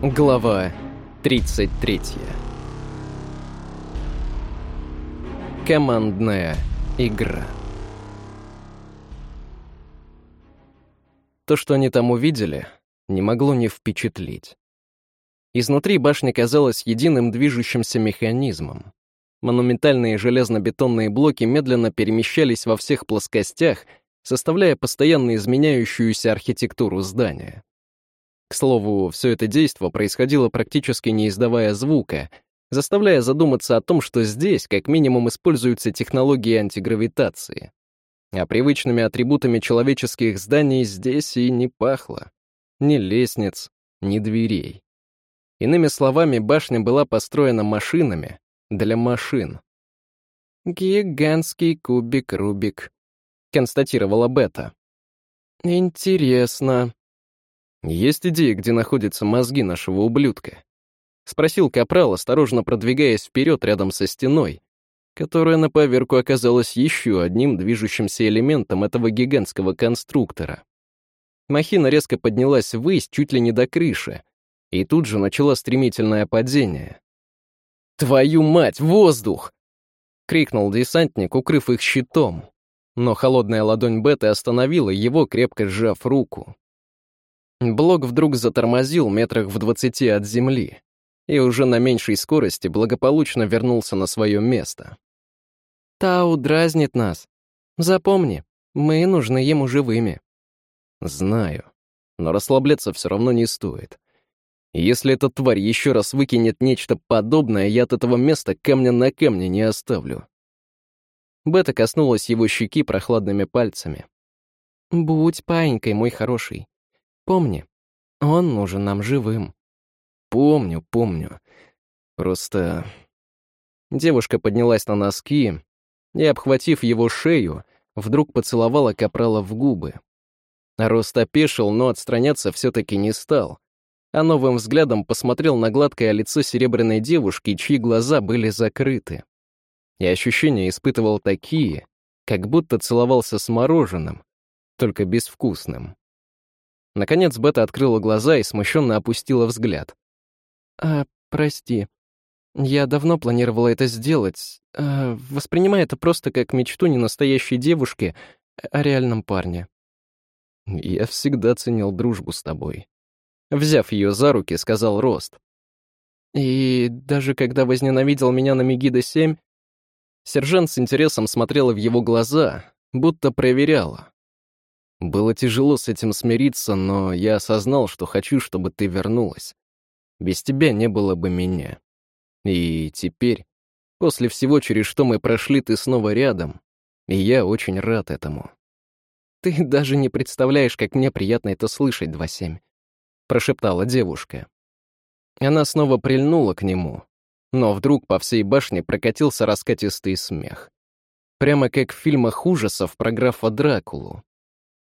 Глава 33. Командная игра. То, что они там увидели, не могло не впечатлить. Изнутри башня казалась единым движущимся механизмом. Монументальные железно-бетонные блоки медленно перемещались во всех плоскостях, составляя постоянно изменяющуюся архитектуру здания. К слову, все это действо происходило практически не издавая звука, заставляя задуматься о том, что здесь как минимум используются технологии антигравитации. А привычными атрибутами человеческих зданий здесь и не пахло. Ни лестниц, ни дверей. Иными словами, башня была построена машинами для машин. «Гигантский кубик Рубик», — констатировала Бета. «Интересно», «Есть идеи, где находятся мозги нашего ублюдка?» — спросил Капрал, осторожно продвигаясь вперед рядом со стеной, которая на поверку оказалась еще одним движущимся элементом этого гигантского конструктора. Махина резко поднялась ввысь, чуть ли не до крыши, и тут же начала стремительное падение. «Твою мать, воздух!» — крикнул десантник, укрыв их щитом. Но холодная ладонь Беты остановила его, крепко сжав руку. Блок вдруг затормозил метрах в двадцати от земли и уже на меньшей скорости благополучно вернулся на свое место. «Тау дразнит нас. Запомни, мы нужны ему живыми». «Знаю, но расслабляться все равно не стоит. Если эта тварь еще раз выкинет нечто подобное, я от этого места камня на камне не оставлю». Бета коснулась его щеки прохладными пальцами. «Будь паинькой, мой хороший. Помни, он нужен нам живым. Помню, помню. Просто... Девушка поднялась на носки и, обхватив его шею, вдруг поцеловала Капрала в губы. Рост опешил, но отстраняться все-таки не стал, а новым взглядом посмотрел на гладкое лицо серебряной девушки, чьи глаза были закрыты. И ощущения испытывал такие, как будто целовался с мороженым, только безвкусным. Наконец Бета открыла глаза и смущенно опустила взгляд. «А, прости. Я давно планировала это сделать. А, воспринимай это просто как мечту не настоящей девушки, а реальном парне». «Я всегда ценил дружбу с тобой». Взяв ее за руки, сказал Рост. «И даже когда возненавидел меня на Мегида-7...» Сержант с интересом смотрела в его глаза, будто проверяла, было тяжело с этим смириться, но я осознал, что хочу, чтобы ты вернулась. Без тебя не было бы меня. И теперь, после всего, через что мы прошли, ты снова рядом, и я очень рад этому. Ты даже не представляешь, как мне приятно это слышать, 2-7, прошептала девушка. Она снова прильнула к нему, но вдруг по всей башне прокатился раскатистый смех. Прямо как в фильмах ужасов про графа Дракулу.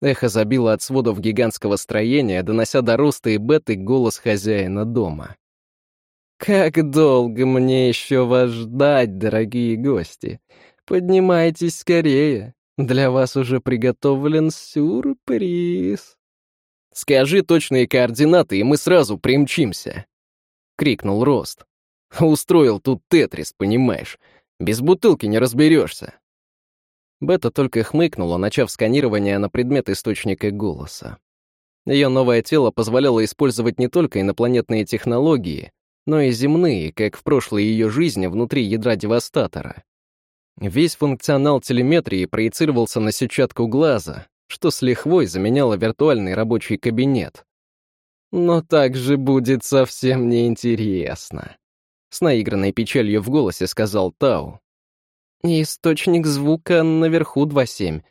Эхо забило от сводов гигантского строения, донося до роста и беты голос хозяина дома. «Как долго мне еще вас ждать, дорогие гости? Поднимайтесь скорее, для вас уже приготовлен сюрприз». «Скажи точные координаты, и мы сразу примчимся», — крикнул Рост. «Устроил тут Тетрис, понимаешь. Без бутылки не разберешься. Бета только хмыкнула, начав сканирование на предмет источника голоса. Ее новое тело позволяло использовать не только инопланетные технологии, но и земные, как в прошлой ее жизни внутри ядра Девастатора. Весь функционал телеметрии проецировался на сетчатку глаза, что с лихвой заменяло виртуальный рабочий кабинет. «Но так же будет совсем неинтересно», — с наигранной печалью в голосе сказал Тау. Источник звука наверху 2.7.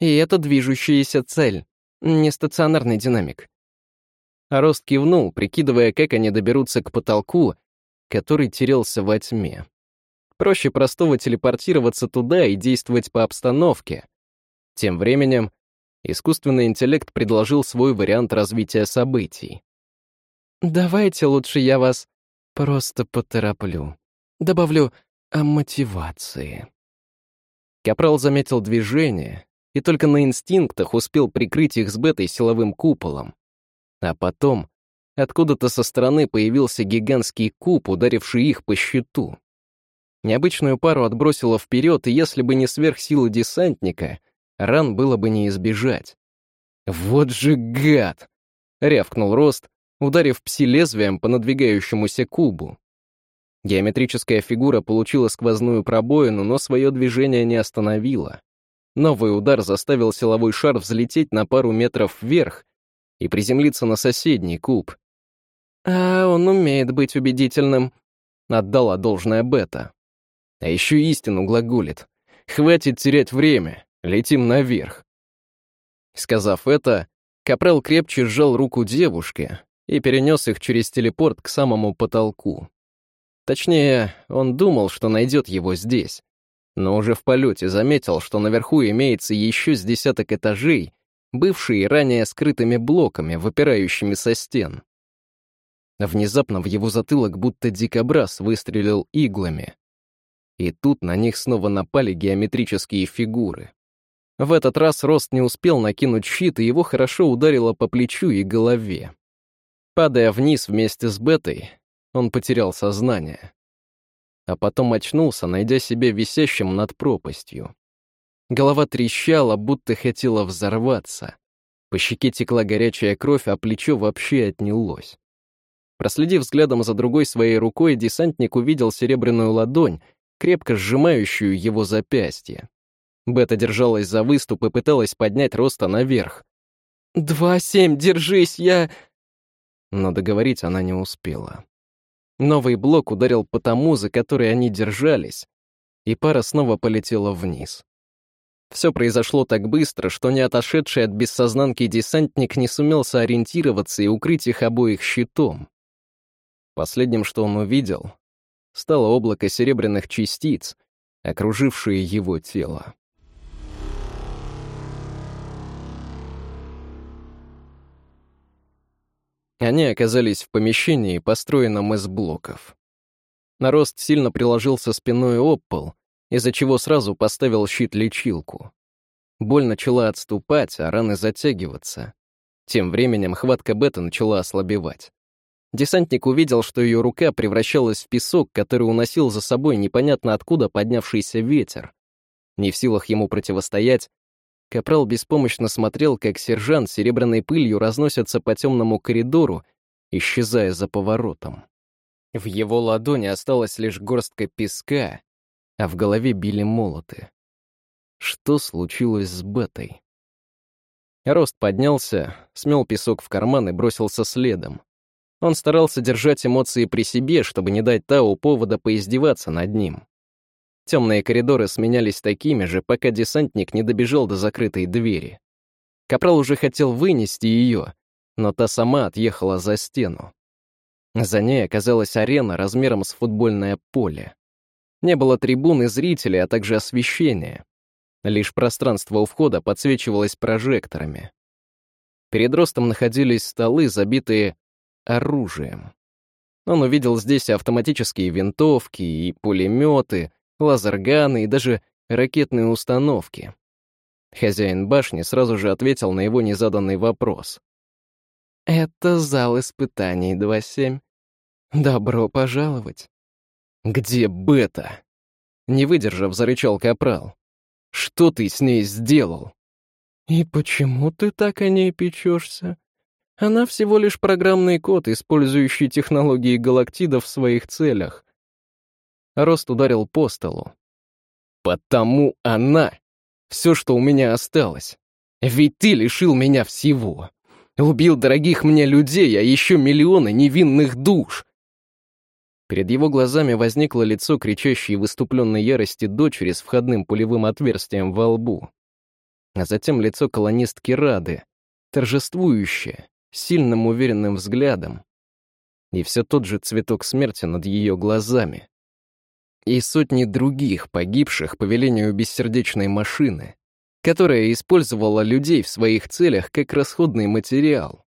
И это движущаяся цель, не стационарный динамик. Рост кивнул, прикидывая, как они доберутся к потолку, который терялся во тьме. Проще простого телепортироваться туда и действовать по обстановке. Тем временем искусственный интеллект предложил свой вариант развития событий. «Давайте лучше я вас просто потороплю. Добавлю о мотивации». Капрал заметил движение и только на инстинктах успел прикрыть их с бетой силовым куполом. А потом откуда-то со стороны появился гигантский куб, ударивший их по щиту. Необычную пару отбросило вперед, и если бы не сверхсила десантника, ран было бы не избежать. «Вот же гад!» — рявкнул Рост, ударив пси-лезвием по надвигающемуся кубу. Геометрическая фигура получила сквозную пробоину, но свое движение не остановила. Новый удар заставил силовой шар взлететь на пару метров вверх и приземлиться на соседний куб. «А он умеет быть убедительным», — отдала должное Бета. А еще истину глаголит. «Хватит терять время, летим наверх». Сказав это, Капрал крепче сжал руку девушки и перенес их через телепорт к самому потолку. Точнее, он думал, что найдет его здесь, но уже в полете заметил, что наверху имеется еще с десяток этажей, бывшие ранее скрытыми блоками, выпирающими со стен. Внезапно в его затылок будто дикобраз выстрелил иглами. И тут на них снова напали геометрические фигуры. В этот раз Рост не успел накинуть щит, и его хорошо ударило по плечу и голове. Падая вниз вместе с Бетой, он потерял сознание а потом очнулся, найдя себя висящим над пропастью. Голова трещала, будто хотела взорваться. По щеке текла горячая кровь, а плечо вообще отнялось. Проследив взглядом за другой своей рукой, десантник увидел серебряную ладонь, крепко сжимающую его запястье. Бета держалась за выступ и пыталась поднять Роста наверх. «Два семь, держись, я...» Но договорить она не успела. Новый блок ударил по тому, за который они держались, и пара снова полетела вниз. Все произошло так быстро, что не отошедший от бессознанки десантник не сумел сориентироваться и укрыть их обоих щитом. Последним, что он увидел, стало облако серебряных частиц, окружившее его тело. Они оказались в помещении, построенном из блоков. Нарост сильно приложился спиной об пол, из-за чего сразу поставил щит-лечилку. Боль начала отступать, а раны затягиваться. Тем временем хватка Бета начала ослабевать. Десантник увидел, что ее рука превращалась в песок, который уносил за собой непонятно откуда поднявшийся ветер. Не в силах ему противостоять, Капрал беспомощно смотрел, как сержант серебряной пылью разносится по темному коридору, исчезая за поворотом. В его ладони осталась лишь горстка песка, а в голове били молоты. Что случилось с Бетой? Рост поднялся, смел песок в карман и бросился следом. Он старался держать эмоции при себе, чтобы не дать Тау повода поиздеваться над ним. Темные коридоры сменялись такими же, пока десантник не добежал до закрытой двери. Капрал уже хотел вынести ее, но та сама отъехала за стену. За ней оказалась арена размером с футбольное поле. Не было трибун и зрителей, а также освещения. Лишь пространство у входа подсвечивалось прожекторами. Перед ростом находились столы, забитые оружием. Он увидел здесь автоматические винтовки и пулеметы, лазерганы и даже ракетные установки. Хозяин башни сразу же ответил на его незаданный вопрос. «Это зал испытаний 2.7. Добро пожаловать». «Где Бета?» Не выдержав, зарычал Капрал. «Что ты с ней сделал?» «И почему ты так о ней печешься? Она всего лишь программный код, использующий технологии галактидов в своих целях. Рост ударил по столу. «Потому она — все, что у меня осталось. Ведь ты лишил меня всего. Убил дорогих мне людей, а еще миллионы невинных душ». Перед его глазами возникло лицо кричащей выступленной ярости дочери с входным пулевым отверстием во лбу. А затем лицо колонистки Рады, торжествующее, сильным уверенным взглядом. И все тот же цветок смерти над ее глазами и сотни других погибших по велению бессердечной машины, которая использовала людей в своих целях как расходный материал.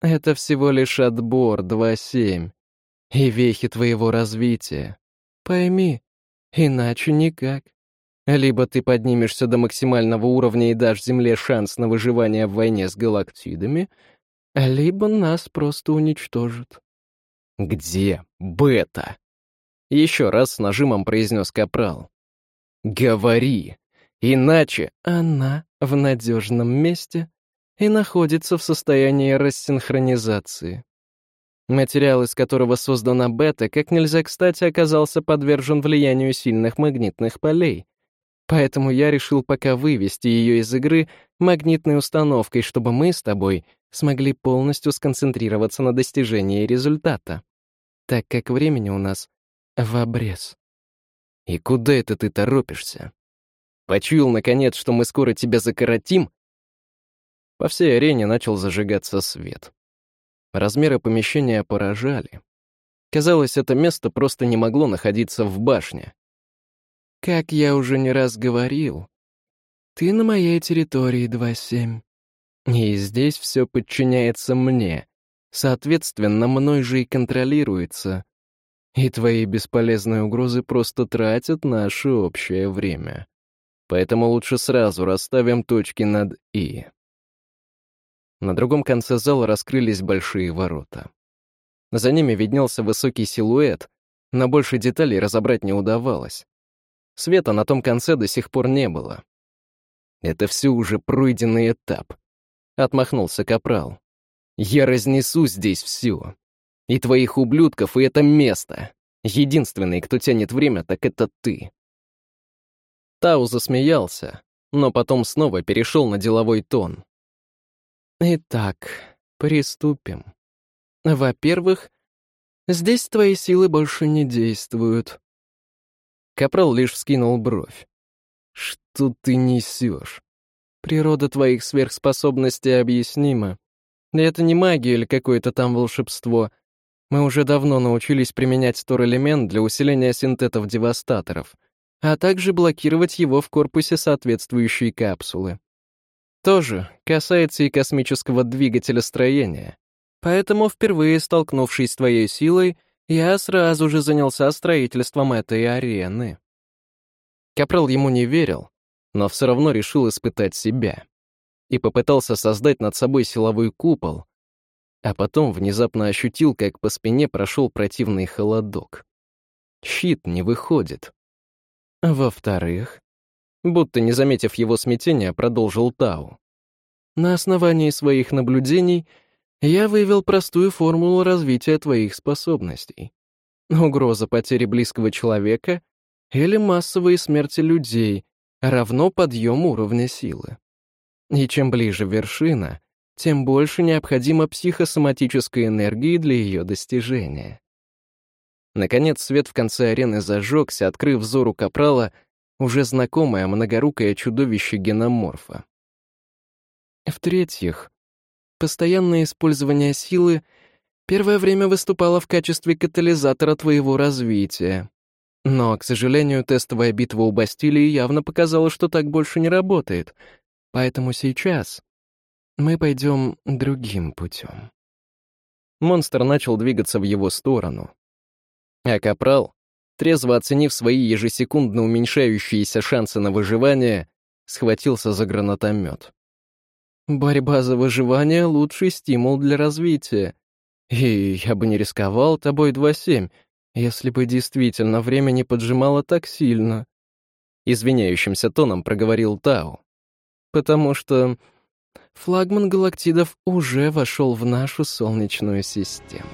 Это всего лишь отбор 2.7 и вехи твоего развития. Пойми, иначе никак. Либо ты поднимешься до максимального уровня и дашь Земле шанс на выживание в войне с галактидами, либо нас просто уничтожат. «Где Бета?» Еще раз с нажимом произнес Капрал. «Говори, иначе она в надежном месте и находится в состоянии рассинхронизации. Материал, из которого создана бета, как нельзя кстати оказался подвержен влиянию сильных магнитных полей. Поэтому я решил пока вывести ее из игры магнитной установкой, чтобы мы с тобой смогли полностью сконцентрироваться на достижении результата, так как времени у нас в обрез. И куда это ты торопишься? Почуял, наконец, что мы скоро тебя закоротим? По всей арене начал зажигаться свет. Размеры помещения поражали. Казалось, это место просто не могло находиться в башне. Как я уже не раз говорил, ты на моей территории 2.7. И здесь все подчиняется мне. Соответственно, мной же и контролируется. И твои бесполезные угрозы просто тратят наше общее время. Поэтому лучше сразу расставим точки над «и». На другом конце зала раскрылись большие ворота. За ними виднелся высокий силуэт, но больше деталей разобрать не удавалось. Света на том конце до сих пор не было. Это все уже пройденный этап. Отмахнулся Капрал. «Я разнесу здесь все. И твоих ублюдков, и это место. Единственный, кто тянет время, так это ты». Тау засмеялся, но потом снова перешел на деловой тон. «Итак, приступим. Во-первых, здесь твои силы больше не действуют». Капрал лишь вскинул бровь. «Что ты несешь? Природа твоих сверхспособностей объяснима. это не магия или какое-то там волшебство. Мы уже давно научились применять тор-элемент для усиления синтетов-девастаторов, а также блокировать его в корпусе соответствующей капсулы. Тоже касается и космического двигателя строения. Поэтому, впервые столкнувшись с твоей силой, я сразу же занялся строительством этой арены. Капрал ему не верил, но все равно решил испытать себя. И попытался создать над собой силовой купол, а потом внезапно ощутил, как по спине прошел противный холодок. Щит не выходит. Во-вторых, будто не заметив его смятения, продолжил Тау. На основании своих наблюдений я вывел простую формулу развития твоих способностей. Угроза потери близкого человека или массовые смерти людей, равно подъем уровня силы. И чем ближе вершина, тем больше необходимо психосоматической энергии для ее достижения. Наконец свет в конце арены зажегся, открыв взору Капрала уже знакомое многорукое чудовище геноморфа. В-третьих, постоянное использование силы первое время выступало в качестве катализатора твоего развития. Но, к сожалению, тестовая битва у Бастилии явно показала, что так больше не работает. Поэтому сейчас мы пойдем другим путем. Монстр начал двигаться в его сторону. А Капрал, трезво оценив свои ежесекундно уменьшающиеся шансы на выживание, схватился за гранатомет. «Борьба за выживание — лучший стимул для развития. И я бы не рисковал тобой 2-7, если бы действительно время не поджимало так сильно. Извиняющимся тоном проговорил Тау. Потому что флагман галактидов уже вошел в нашу Солнечную систему.